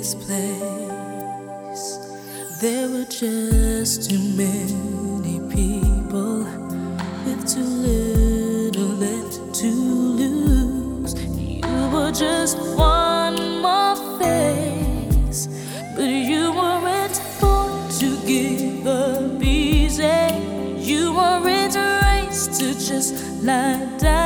this place. There were just too many people with too little left to lose. You were just one more face, but you weren't born to give up easy. You weren't raised to just lie down.